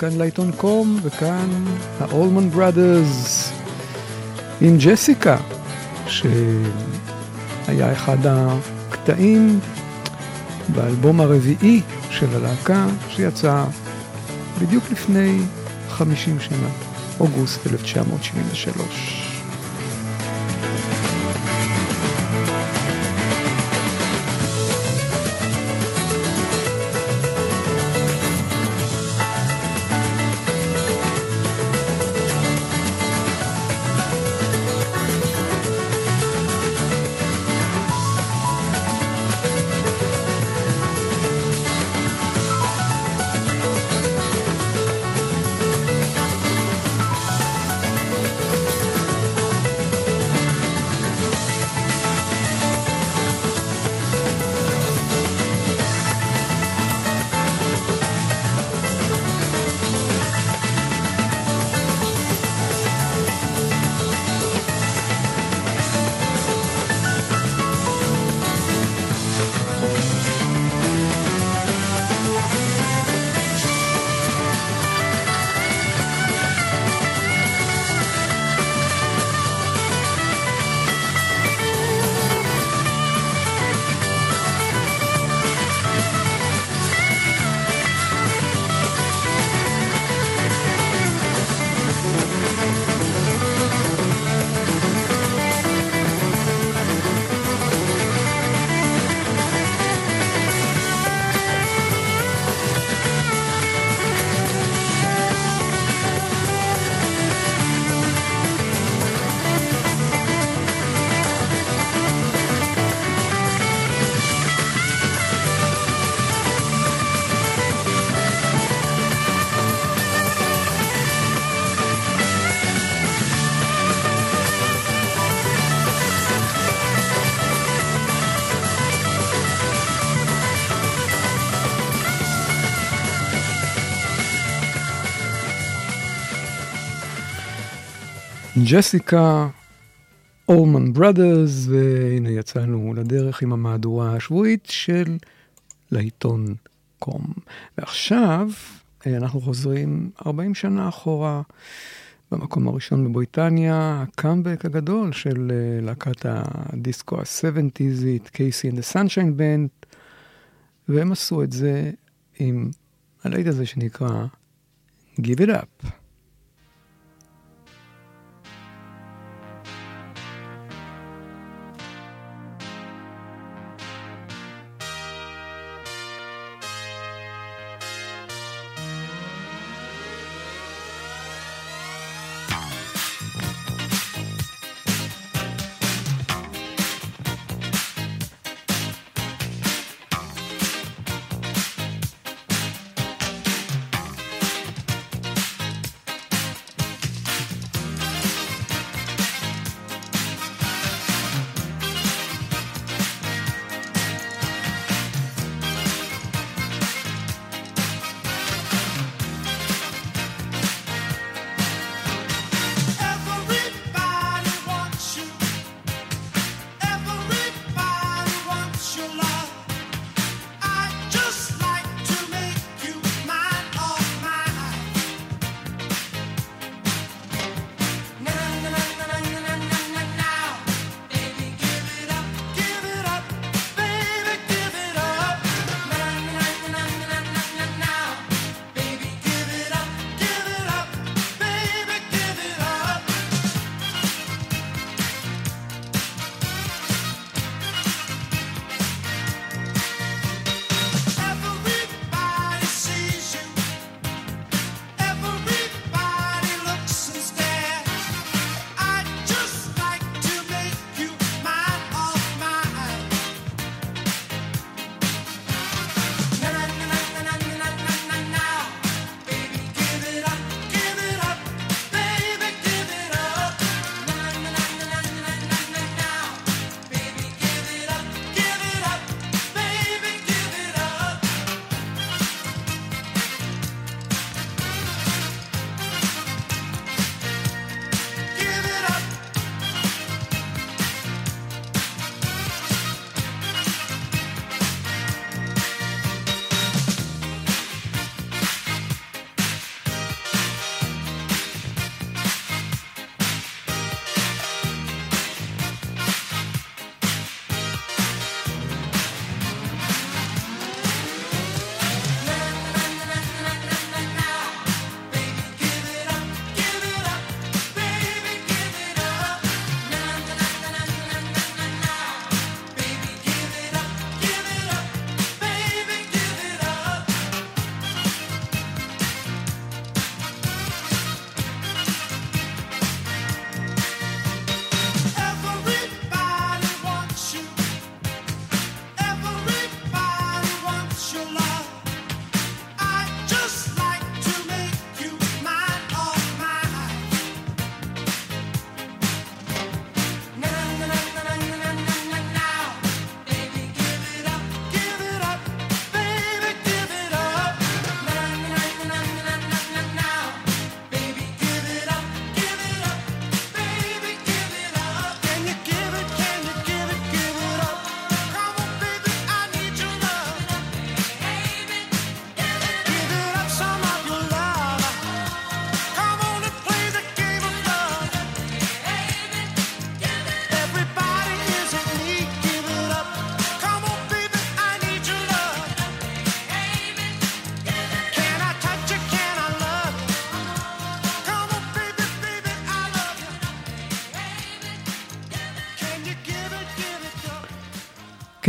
כאן לעיתון קום, וכאן האולמן בראדרס עם ג'סיקה, שהיה אחד הקטעים באלבום הרביעי של הלהקה, שיצא בדיוק לפני 50 שנה, אוגוסט 1973. ג'סיקה, אולמן בראדרס, והנה יצאנו לדרך עם המהדורה השבועית של לעיתון קום. ועכשיו אה, אנחנו חוזרים 40 שנה אחורה. במקום הראשון בבריטניה, הקאמבק הגדול של אה, להקת הדיסקו ה-70'איזית, קייסי and the Sunshine והם עשו את זה עם הלהיט הזה שנקרא Give It Up.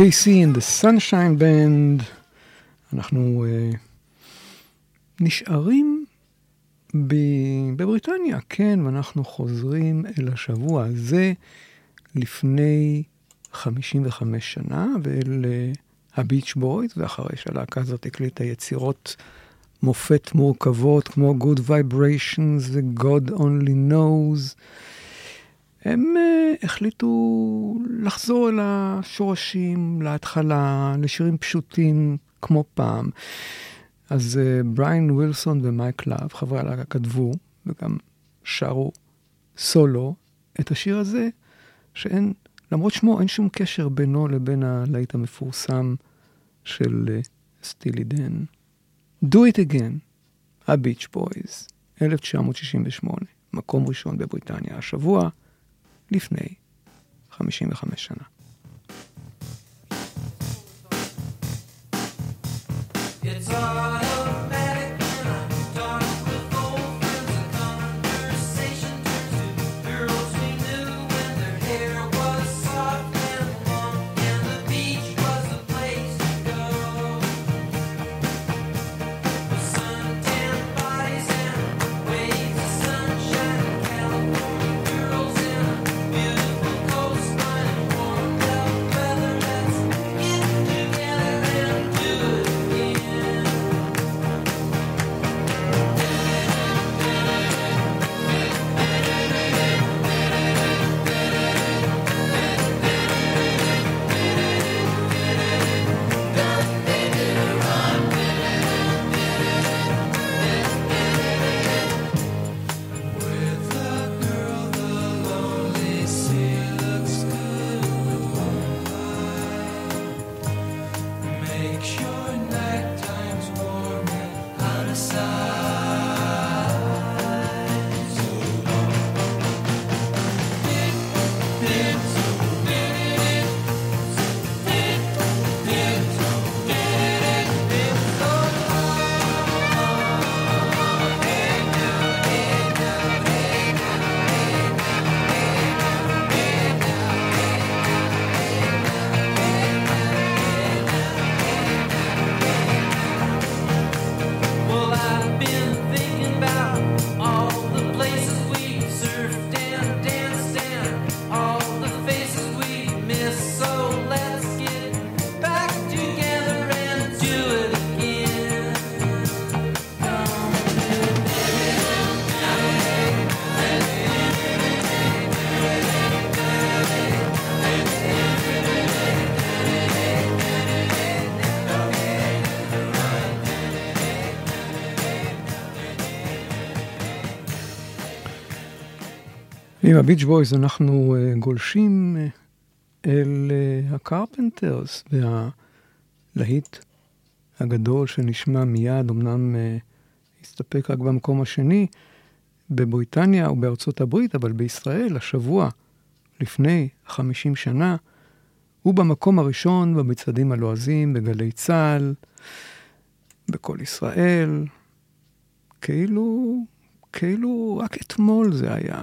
KC and the Sunshine Band. אנחנו uh, נשארים ב- בבריטניה, כן, ואנחנו חוזרים אל השבוע הזה לפני 55 שנה, ואל uh, הביץ' בויז, ואחרי שהלהקה הזאת הקליטה יצירות מופת מורכבות כמו Good Vibrations ו-God Only Knows. הם אה, החליטו לחזור אל השורשים, להתחלה, לשירים פשוטים כמו פעם. אז אה, בריין ווילסון ומייק לאב, חברי הלהקה, כתבו וגם שרו סולו את השיר הזה, שאין, למרות שמו, אין שום קשר בינו לבין הלהיט המפורסם של סטילי דן. Do It Again, הביץ' בויז, 1968, מקום ראשון בבריטניה השבוע, לפני 55 שנה. It's all עם הביץ' בויז אנחנו uh, גולשים uh, אל הקרפנטרס והלהיט הגדול שנשמע מיד, אמנם הסתפק רק במקום השני בבריטניה ובארצות הברית, אבל בישראל השבוע, לפני 50 שנה, הוא במקום הראשון במצעדים הלועזים, בגלי צה"ל, בכל ישראל, כאילו, כאילו רק אתמול זה היה.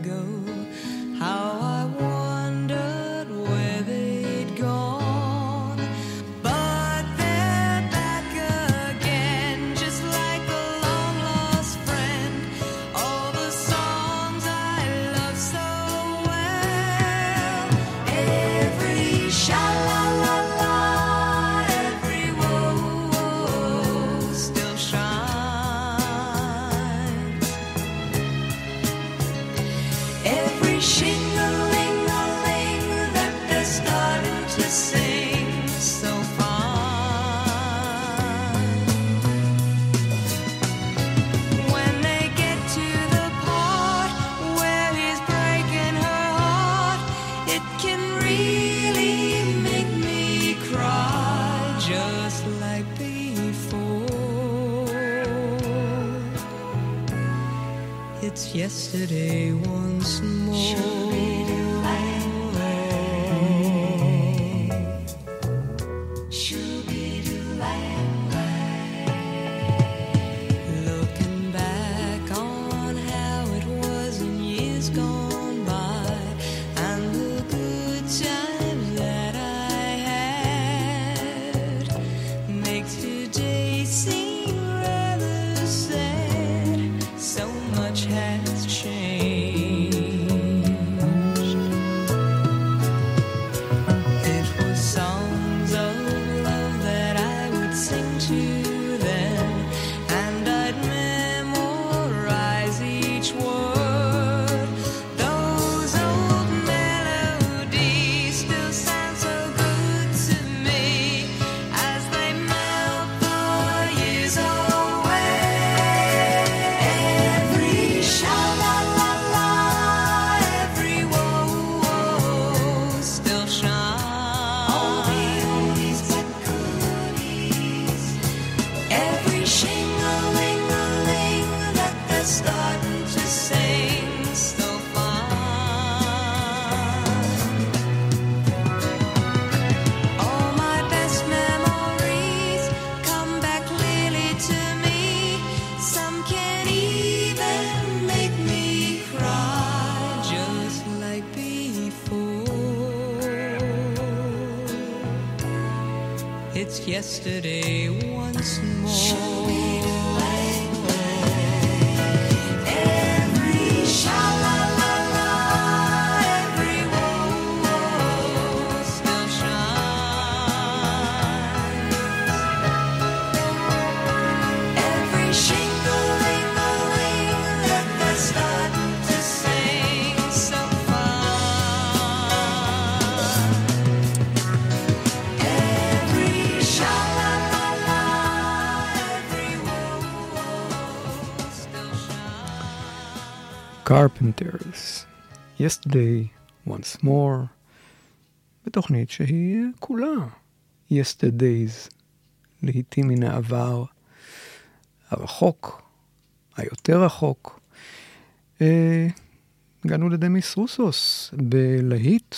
ago, how I want. and Darius. Yesterday, once more, בתוכנית שהיא כולה Yesterdays, לעיתים מן העבר הרחוק, היותר רחוק. אה, הגענו לדמיס רוסוס בלהיט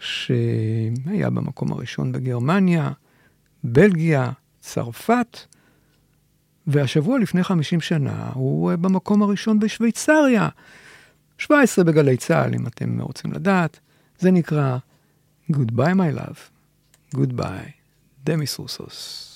שהיה במקום הראשון בגרמניה, בלגיה, צרפת. והשבוע לפני 50 שנה הוא אה, במקום הראשון בשוויצריה. 17 בגלי צה"ל, אם אתם רוצים לדעת. זה נקרא Goodbye My Love, Goodbye, דמיס רוסוס.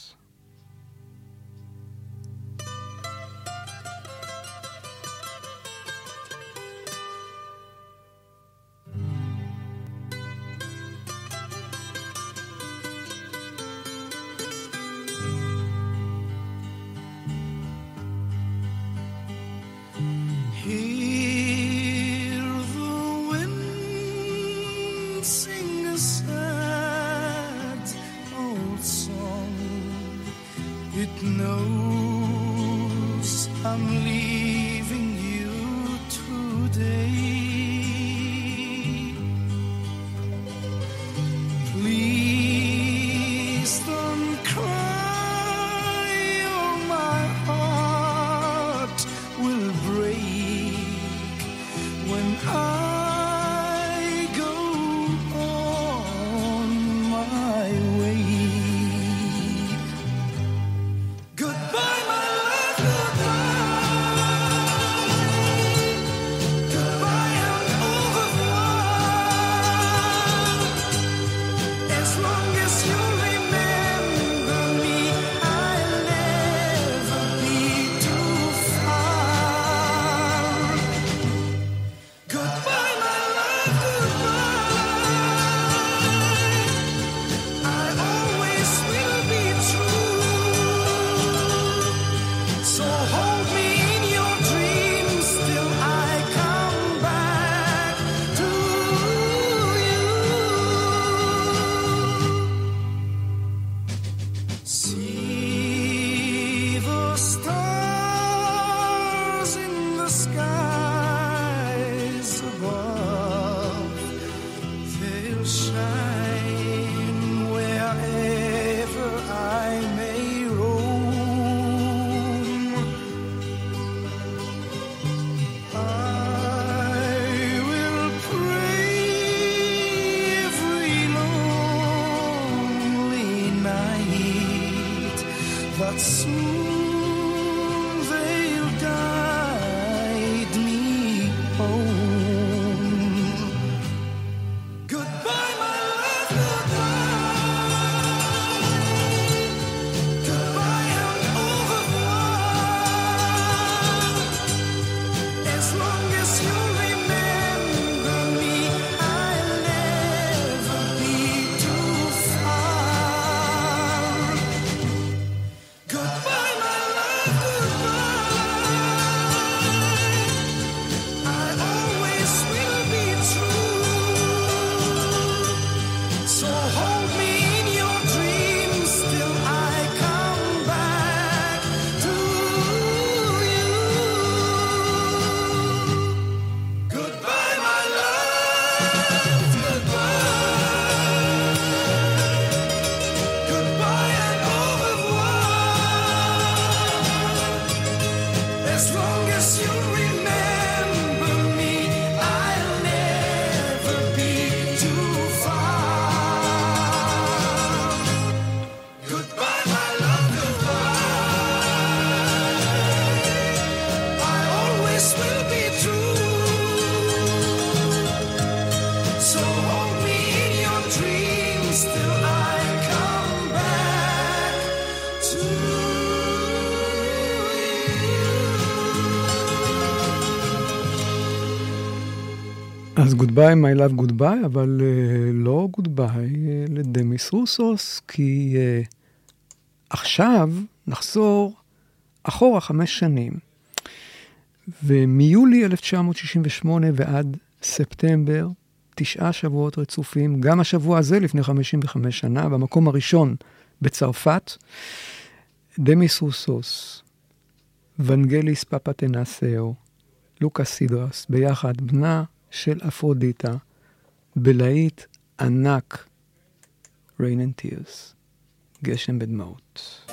goodbye, my love goodbye, אבל אה, לא goodbye אה, לדמיס רוסוס, כי אה, עכשיו נחזור אחורה חמש שנים, ומיולי 1968 ועד ספטמבר, תשעה שבועות רצופים, גם השבוע הזה לפני 55 שנה, במקום הראשון בצרפת, דמיס רוסוס, ונגליס פפטנסאו, לוקה סידרס, ביחד, בנה של אפרודיטה, בלהיט ענק, Rain and Tears, גשם בדמעות.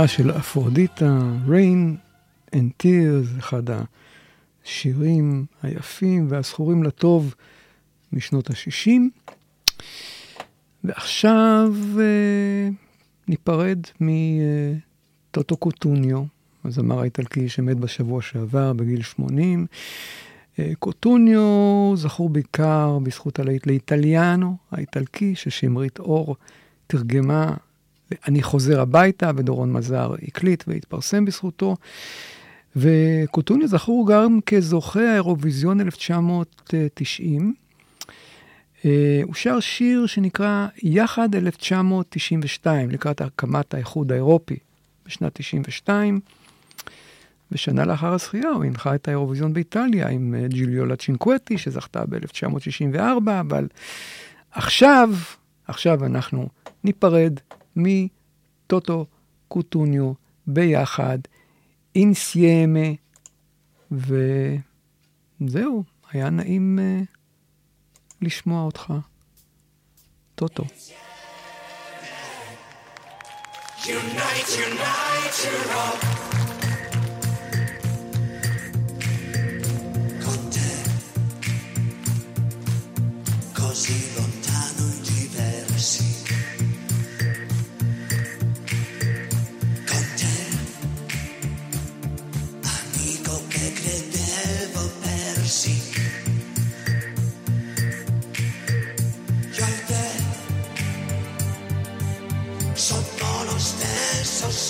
בנה של אפרודיטה, Rain and Tears, אחד השירים היפים והזכורים לטוב משנות ה-60. ועכשיו אה, ניפרד מטוטו קוטוניו, הזמר האיטלקי שמת בשבוע שעבר בגיל 80. אה, קוטוניו זכור בעיקר בזכות הלהיט לאיטליאנו האיטלקי, ששמרית אור תרגמה אני חוזר הביתה, ודורון מזר הקליט והתפרסם בזכותו. וקוטוניו זכור גם כזוכה האירוויזיון 1990. אה, הוא שר שיר שנקרא יחד 1992, לקראת הקמת האיחוד האירופי בשנת 92. ושנה לאחר הזכייה הוא הנחה את האירוויזיון באיטליה עם אה, ג'יליולה צ'ינקווטי, שזכתה ב-1964, אבל עכשיו, עכשיו אנחנו ניפרד מטוטו קוטוניו ביחד, אינסיימה, וזהו, היה נעים uh, לשמוע אותך. טוטו. con te, così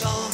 song.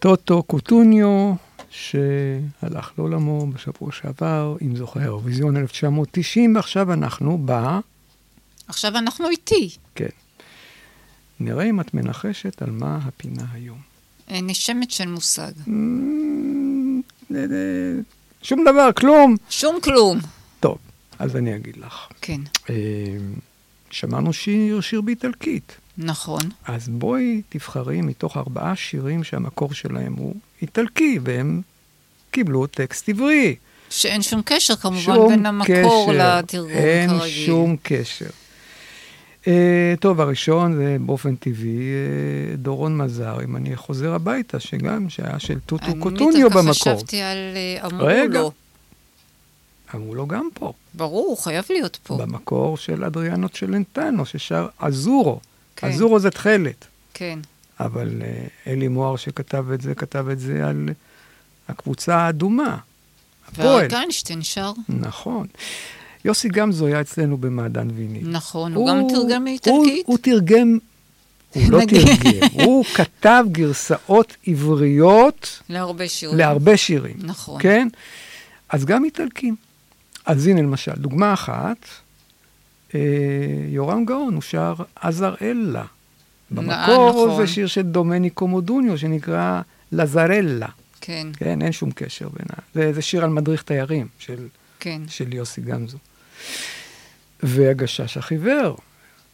טוטו קוטוניו, שהלך לעולמו בשבוע שעבר עם זוכה האירוויזיון 1990, ועכשיו אנחנו ב... עכשיו אנחנו איתי. כן. נראה אם את מנחשת על מה הפינה היום. אה, נשמת של מושג. אמ, זה- זה- שום דבר, כלום. שום כלום. טוב, אז אני אגיד לך. כן, שמענו שיר, שיר באיטלקית. נכון. אז בואי תבחרי מתוך ארבעה שירים שהמקור שלהם הוא איטלקי, והם קיבלו טקסט עברי. שאין שום קשר כמובן שום בין המקור קשר, לתרגום אין כרגיל. שום קשר. Uh, טוב, הראשון זה באופן טבעי uh, דורון מזר, אם אני חוזר הביתה, שגם, שהיה של טוטו קוטוניו אני דווקא במקור. חשבתי על אה, אמרו רגע. לו. אמרו לו גם פה, ברור, הוא חייב להיות פה. במקור של אדריאנו צ'לנטנו, ששר אזורו. כן. אזורו זה תכלת. כן. אבל אה, אלי מוהר שכתב את זה, כתב את זה על הקבוצה האדומה, הפועל. ואריק איינשטיין שר. נכון. יוסי גמזו היה אצלנו במעדן ויניל. נכון, הוא גם תרגם מאיטלקית. הוא, הוא תרגם, הוא לא. תרגם, הוא כתב גרסאות עבריות להרבה שירים. להרבה שירים. נכון. כן? אז גם איטלקים. אז הנה למשל, דוגמה אחת, יורם גאון, הוא שר עזראלה. במקור נכון. זה שיר של דומניקו מודוניו, שנקרא לזרלה. כן, כן, אין שום קשר בינה. זה, זה שיר על מדריך תיירים של, כן. של יוסי גמזו. והגשש החיוור.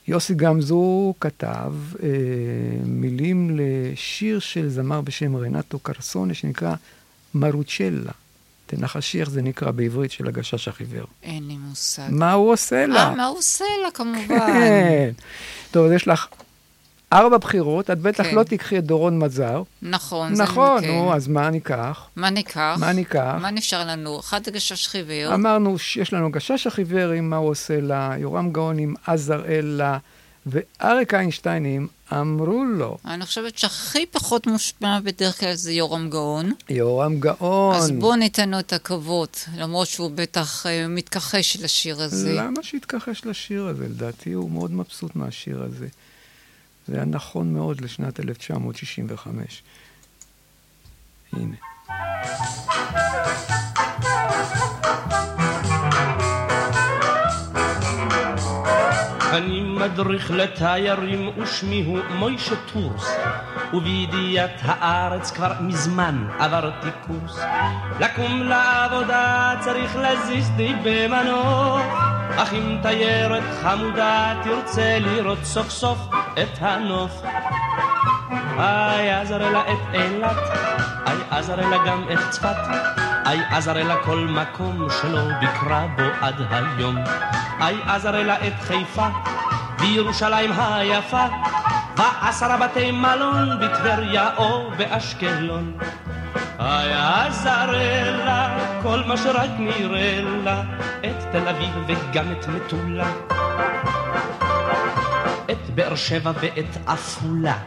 יוסי גמזו כתב אה, מילים לשיר של זמר בשם רנטו קרסונה, שנקרא מרוצ'לה. תנחשי איך זה נקרא בעברית של הגשש החיוור. אין לי מושג. מה הוא עושה לה? אה, מה הוא עושה לה, כמובן. כן. טוב, אז יש לך ארבע בחירות, את בטח כן. לא תיקחי את דורון מזר. נכון, זה נכון, כן. נו, אז מה ניקח? מה ניקח? מה ניקח? מה נשאר לנו? אחד הגשש חיוור. אמרנו שיש לנו גשש החיוור עם מה הוא עושה לה, יורם גאון עם עזראל לה, ואריק איינשטיין עם אמרו לו. אני חושבת שהכי פחות מושפע בדרך כלל זה יורם גאון. יורם גאון. אז בואו ניתן לו את הכבוד, למרות שהוא בטח אה, מתכחש לשיר הזה. למה שיתכחש לשיר הזה? לדעתי הוא מאוד מבסוט מהשיר הזה. זה היה נכון מאוד לשנת 1965. הנה. אני מדריך לתיירים ושמי הוא מוישה טורס. ובידיעת הארץ כבר מזמן עברתי קורס. לקום לעבודה צריך להזיז די במנוף אך אם תיירת חמודה תרצה לראות סוף סוף את הנוף. איי עזרלה את אילת, איי עזרלה גם את צפת, איי עזרלה כל מקום שלא ביקרה בו עד היום, איי עזרלה את חיפה, בירושלים היפה, ועשרה בתי מלון בטבריה או באשקלון. איי עזרלה, כל מה שרק נראה לה, את תל אביב וגם את מטולה. את באר שבע ואת עפולה.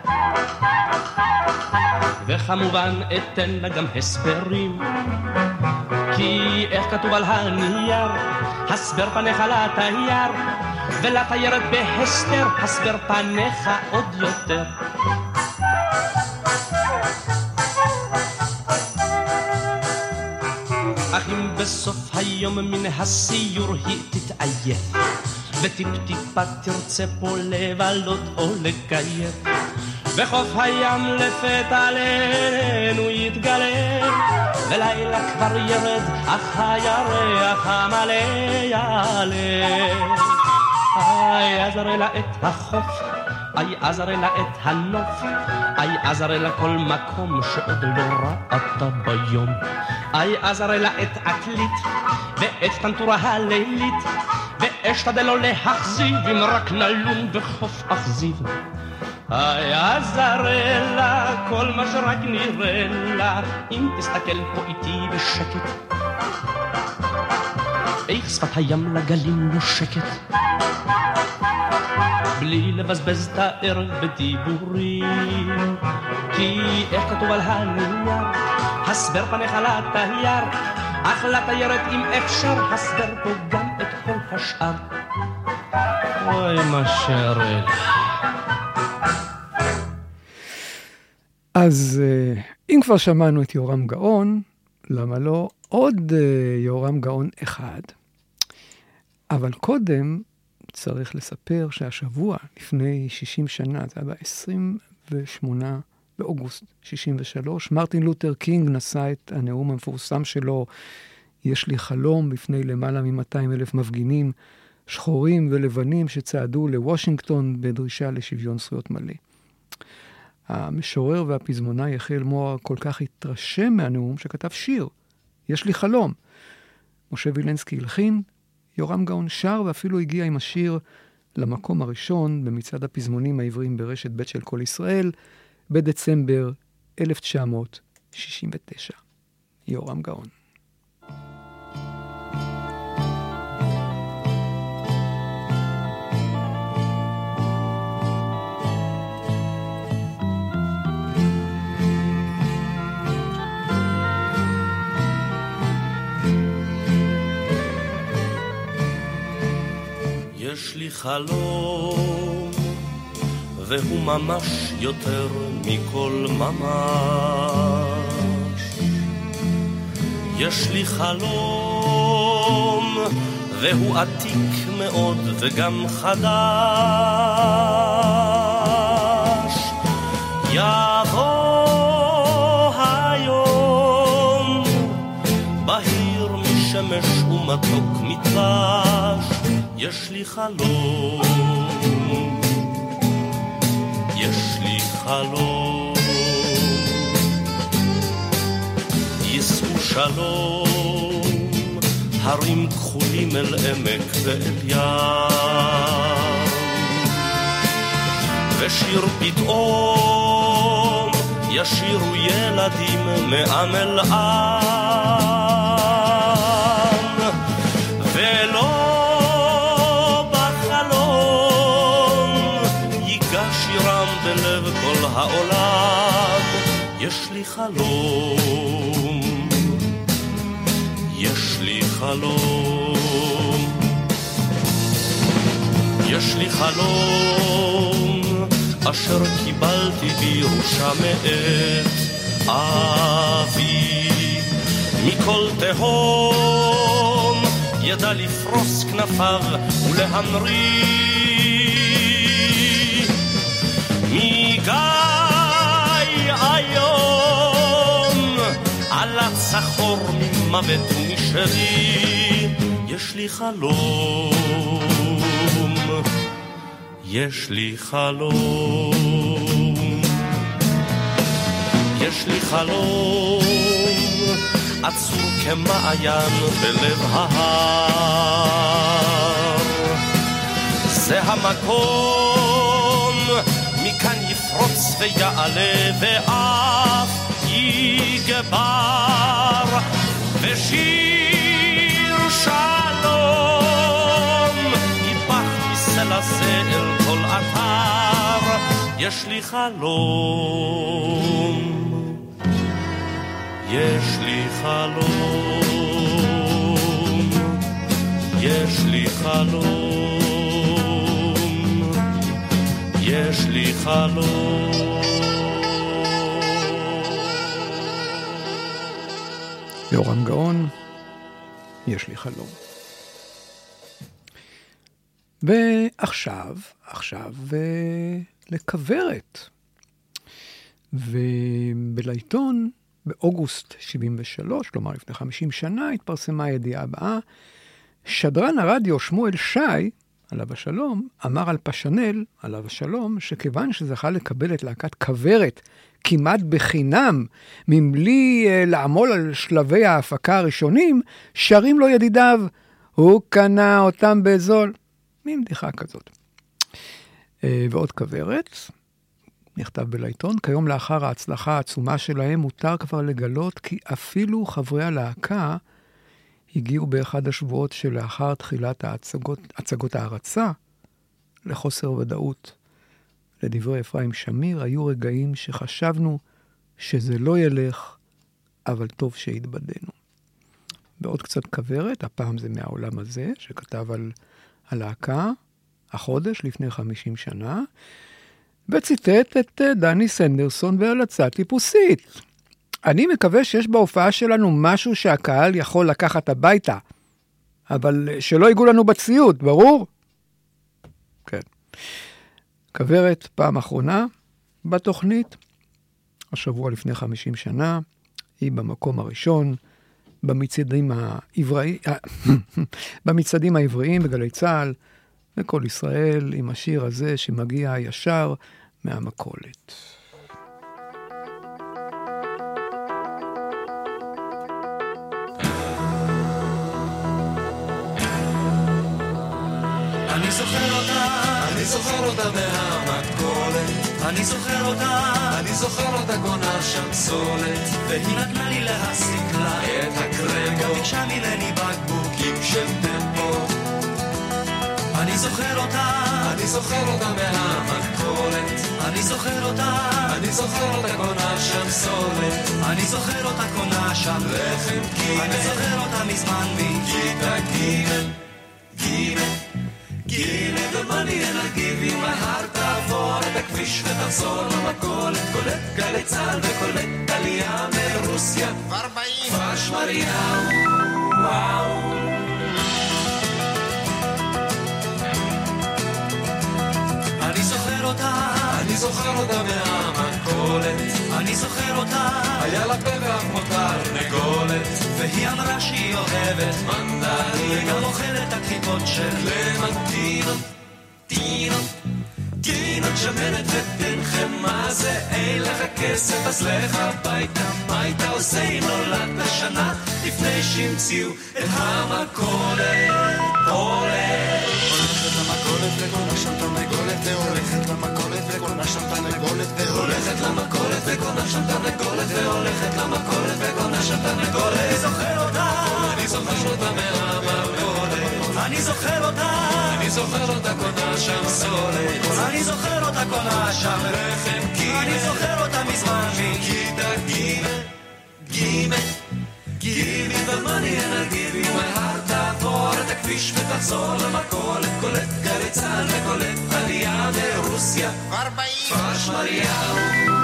וכמובן אתן לה גם הסברים, כי איך כתוב על הנייר, הסבר פניך לתייר, ולתיירת בהסתר, הסבר פניך עוד יותר. אך אם בסוף היום מן הסיור היא תתעייף, וטיפ-טיפה תרצה פה לבלות או לקייף, בחוף הים לפתע עלינו יתגלה, ולילה כבר ירד, אך הירח המלא יעלה. איי עזרלה את החוף, איי עזרלה את הנוף, איי עזרלה כל מקום שעוד לא ראתה ביום. איי עזרלה את עתלית, ואת טנטורה הלילית, ואשתדל לא להחזיב אם רק נלון בחוף אכזיב. היי עזרלה, כל מה שרק נראה לה, אם תסתכל פה איתי בשקט. איך שפת הים לגלים נושקת. בלי לבזבז את הערב בדיבורים. כי איך כתוב על הנייר, הסבר פניך לתייר, אך לתיירת אם אפשר, הסבר פה גם את כל השאר. אוי מה שרל. אז אה, אם כבר שמענו את יורם גאון, למה לא עוד אה, יורם גאון אחד? אבל קודם צריך לספר שהשבוע, לפני 60 שנה, זה היה ב-28 באוגוסט 63, מרטין לותר קינג נשא את הנאום המפורסם שלו, יש לי חלום, בפני למעלה מ-200 אלף מפגינים, שחורים ולבנים שצעדו לוושינגטון בדרישה לשוויון זכויות מלא. המשורר והפזמונאי יחיאל מוהר כל כך התרשם מהנאום שכתב שיר, יש לי חלום. משה וילנסקי הלחין, יורם גאון שר ואפילו הגיע עם השיר למקום הראשון במצעד הפזמונים העבריים ברשת ב' של כל ישראל בדצמבר 1969. יורם גאון. יש לי חלום, והוא ממש יותר מכל ממש. יש לי חלום, והוא עתיק מאוד וגם חדש. יבוא היום, בהיר משמש ומתוק מדבש. יש לי חלום, יש לי חלום, יישאו שלום, הרים כחולים אל עמק ואל ים, ושיר פתאום ישירו ילדים מעמל עם יש לי חלום יש לי חלום יש לי חלום אשר קיבלתי בירושה מאת אבי. מכל תהום ידע לפרוס כנפיו ולהמריא צחור ממוות ומשרי יש לי חלום יש לי חלום יש לי חלום עצור כמעיין בלב ההר. זה המקום מכאן יפרוץ ויעלה ואף יגבר ושיר שלום ייפח אל כל אתר יש לי חלום יש לי חלום יש לי חלום יש לי חלום יורם גאון, יש לי חלום. ועכשיו, עכשיו אה, לכוורת. ובלעיתון, באוגוסט 73, כלומר לפני 50 שנה, התפרסמה הידיעה הבאה. שדרן הרדיו שמואל שי, עליו השלום, אמר על פשנל, עליו השלום, שכיוון שזכה לקבל את להקת כוורת כמעט בחינם, מבלי אה, לעמול על שלבי ההפקה הראשונים, שרים לו ידידיו, הוא קנה אותם בזול. מין בדיחה כזאת. אה, ועוד כוורת, נכתב בלעיתון, כיום לאחר ההצלחה העצומה שלהם, מותר כבר לגלות כי אפילו חברי הלהקה הגיעו באחד השבועות שלאחר תחילת ההצגות, הצגות ההרצה לחוסר ודאות. לדברי אפרים שמיר, היו רגעים שחשבנו שזה לא ילך, אבל טוב שהתבדינו. ועוד קצת כוורת, הפעם זה מהעולם הזה, שכתב על הלהקה, החודש לפני 50 שנה, וציטט את אה, דני סנדרסון בהלצה טיפוסית. אני מקווה שיש בהופעה שלנו משהו שהקהל יכול לקחת הביתה, אבל אה, שלא ייגעו לנו בציוד, ברור? כן. כוורת, פעם אחרונה בתוכנית, השבוע לפני 50 שנה, היא במקום הראשון, במצעדים, העברי... במצעדים העבריים בגלי צה"ל, וכל ישראל עם השיר הזה שמגיע ישר מהמכולת. אני זוכר אותה, אני זוכר אותה מהמכולת. אני זוכר אותה, אני זוכר אותה קונה שם סולת. והיא נתנה לי להסיק לה את הקרמבו. גם ביקשה ממני בקבוקים של טמפו. אני זוכר אותה, אני זוכר אותה מהמכולת. אני זוכר אותה, אני זוכר אותה קונה שם סולת. אני זוכר אותה קונה שם לחם קימל. אני זוכר אותה מזמן מכיתה ג' ג' גילה ומאני אל הגיב עם ההר תעבור את הכביש ותחזור למכולת קולט גלי צה"ל וקולט עלייה מרוסיה כבר באים כפר שמריהו וואו אני זוכר אותה אני זוכר אותה מהמכולת. אני זוכר אותה. היה לה פה ואף מותר נגולת והיא אמרה שהיא אוהבת מנדלים וגם אוכלת הקליפות של קלמנטינות טינות טינות שמנת ותן חמאה זה? אין לך כסף אז לך הביתה. מה היית עושה אם נולדת שנה לפני שהמציאו את המכולת? הולך הולכת למכולת וקונה שם תרנגולת והולכת למכולת שם תרנגולת והולכת למכולת וקונה שם תרנגולת והולכת למכולת וקונה שם תרנגולת אני זוכר אותה אני זוכר אותה מהמכולת. אני זוכר אותה אני זוכר אותה קונה שם סולת. אני זוכר אותה קונה שם לחם קימל אני זוכר אותה מזמן מכיתה גימל גימל גימל ומאני אנא גימל הכביש ותחזור למכולת, קולט גלי צה"ל וקולט עלייה מרוסיה. כבר באים. פרש מריהו.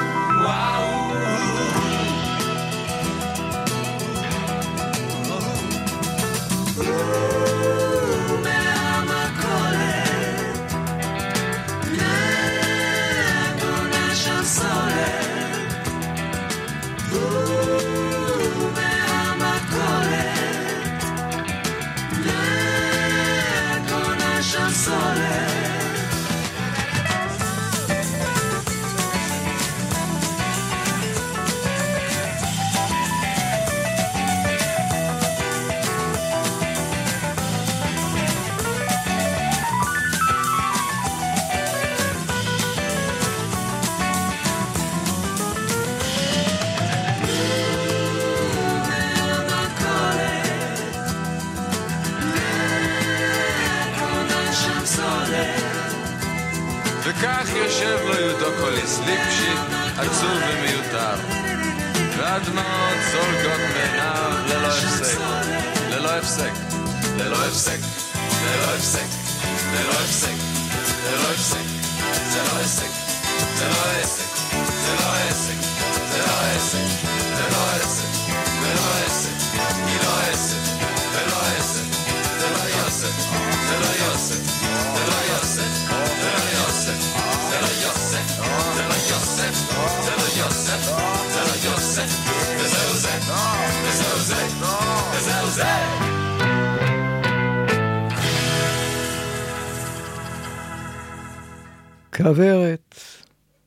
כוורת,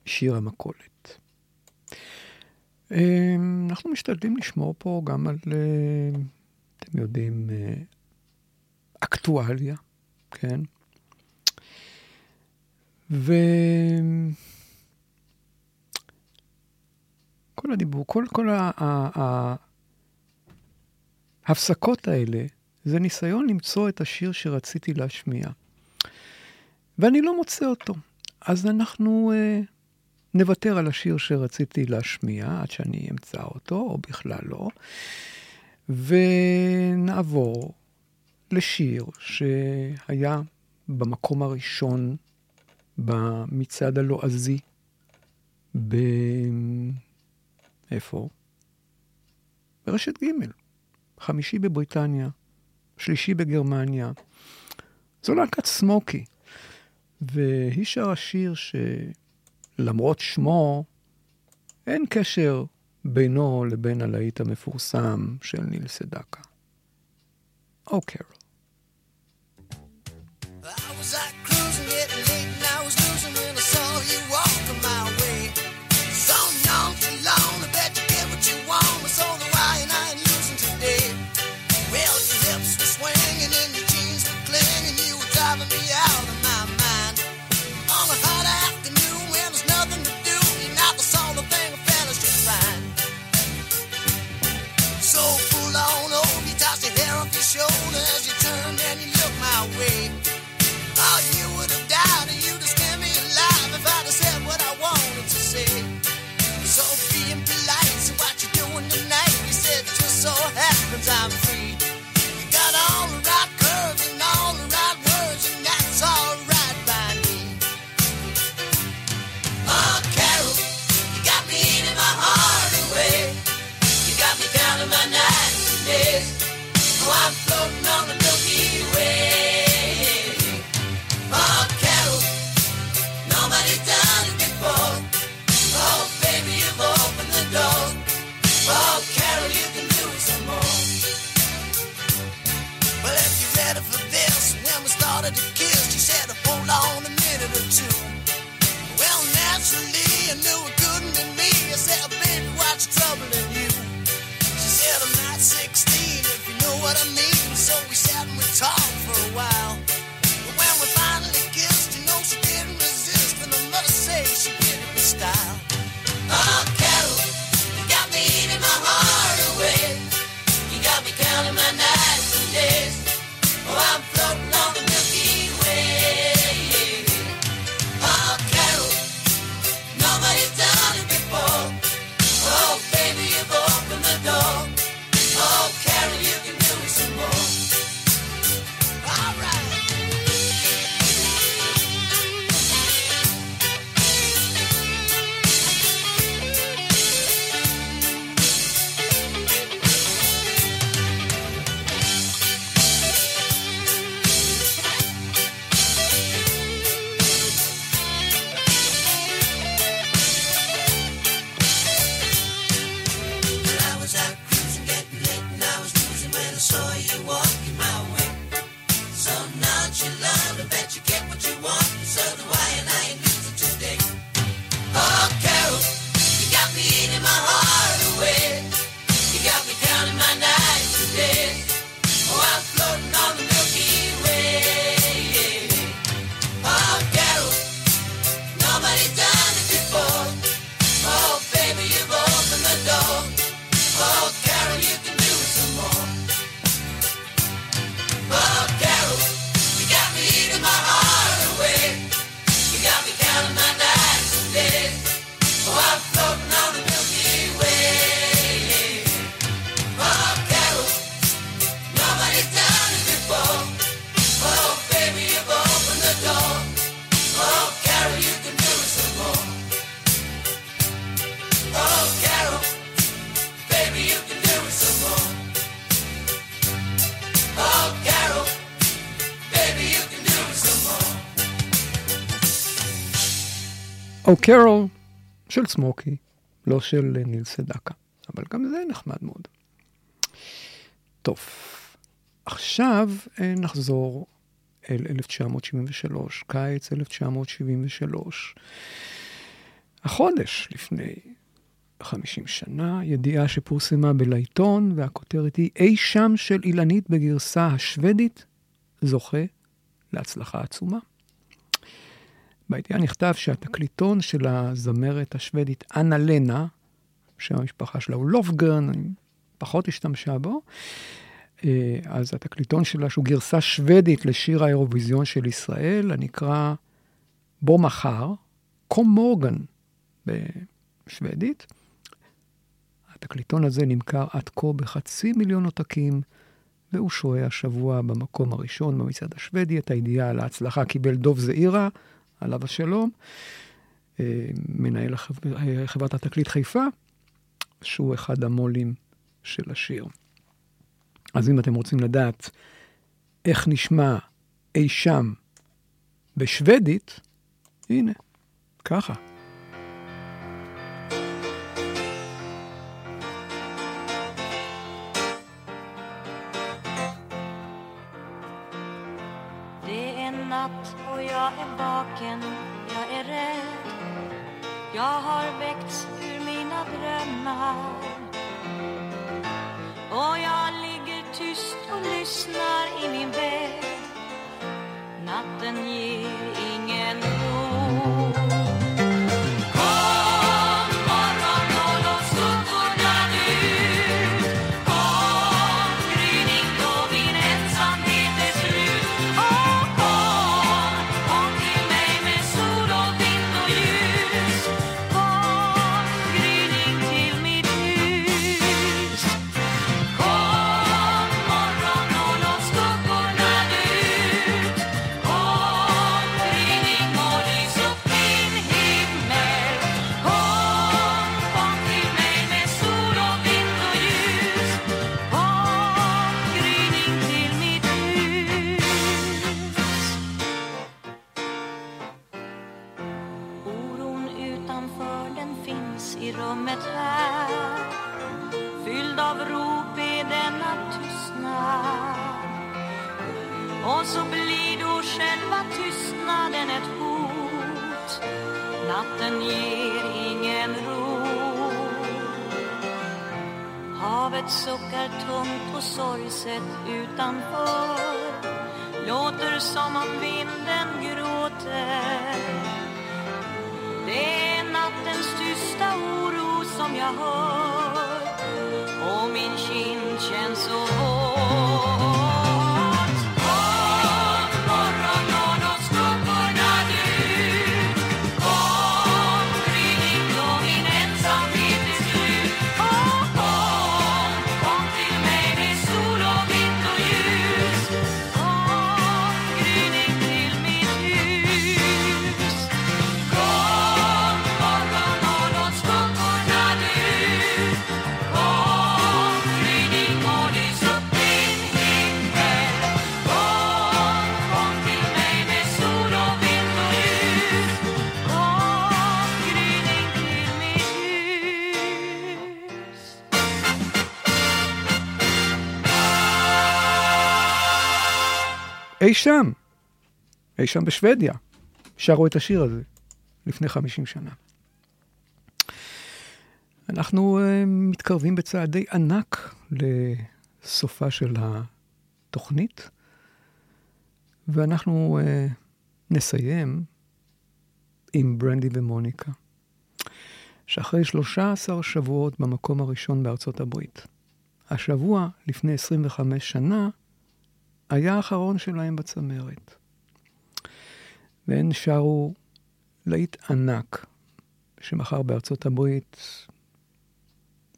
שיר המכולת. אמ, אנחנו משתדלים לשמור פה גם על, אה, אתם יודעים, אה, אקטואליה, כן? וכל הדיבור, כל, כל ההפסקות האלה, זה ניסיון למצוא את השיר שרציתי להשמיע. ואני לא מוצא אותו. אז אנחנו אה, נוותר על השיר שרציתי להשמיע עד שאני אמצא אותו, או בכלל לא, ונעבור לשיר שהיה במקום הראשון במצעד הלועזי ב... איפה? ברשת ג', חמישי בבריטניה, שלישי בגרמניה. זו להקת סמוקי. והיא שרה שיר שלמרות שמו, אין קשר בינו לבין הלהיט המפורסם של ניל סדקה. או אוקיי, קרול. או אוקרל של סמוקי, לא של ניל סדקה, אבל גם זה נחמד מאוד. טוב, עכשיו אה, נחזור אל 1973, קיץ 1973. החודש לפני 50 שנה, ידיעה שפורסמה בלעיתון, והכותרת היא אי שם של אילנית בגרסה השוודית, זוכה להצלחה עצומה. בידיעה נכתב שהתקליטון של הזמרת השוודית אנה לנה, שם המשפחה שלה הוא לופגרן, פחות השתמשה בו, אה, אז התקליטון שלה, שהוא גרסה שוודית לשיר האירוויזיון של ישראל, הנקרא בו מחר, קום מורגן בשוודית. התקליטון הזה נמכר עד כה בחצי מיליון עותקים, והוא שוהה השבוע במקום הראשון במצעד השוודי. את הידיעה על ההצלחה קיבל דוב זעירה, עליו השלום, אה, מנהל אה, חברת התקליט חיפה, שהוא אחד המו"לים של השיר. אז אם אתם רוצים לדעת איך נשמע אי שם בשוודית, הנה, ככה. שם, אי שם בשוודיה, שרו את השיר הזה לפני 50 שנה. אנחנו uh, מתקרבים בצעדי ענק לסופה של התוכנית, ואנחנו uh, נסיים עם ברנדי ומוניקה, שאחרי 13 שבועות במקום הראשון בארצות הברית, השבוע לפני 25 שנה, היה האחרון שלהם בצמרת. והן שרו להיט ענק, שמכר בארצות הברית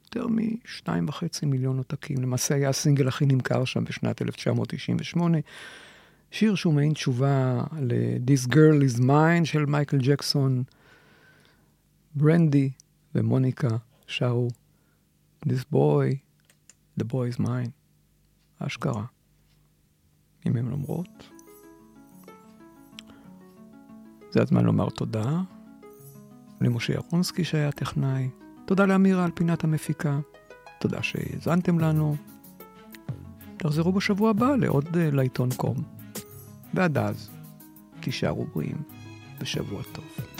יותר משניים וחצי מיליון עותקים. למעשה היה הסינגל הכי נמכר שם בשנת 1998. שיר שהוא מעין תשובה ל-This Girl is Mine של מייקל ג'קסון. ברנדי ומוניקה שרו This boy, the boy is mine. אשכרה. אם הן אומרות. זה הזמן לומר תודה למשה ירונסקי שהיה טכנאי, תודה לאמירה על פינת המפיקה, תודה שהאזנתם לנו. תחזרו בשבוע הבא לעוד אה, לעיתון קום. ועד אז, תישארו בריאים ושבוע טוב.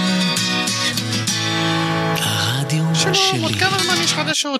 שלום, עוד שלי כמה זמן יש חדשות?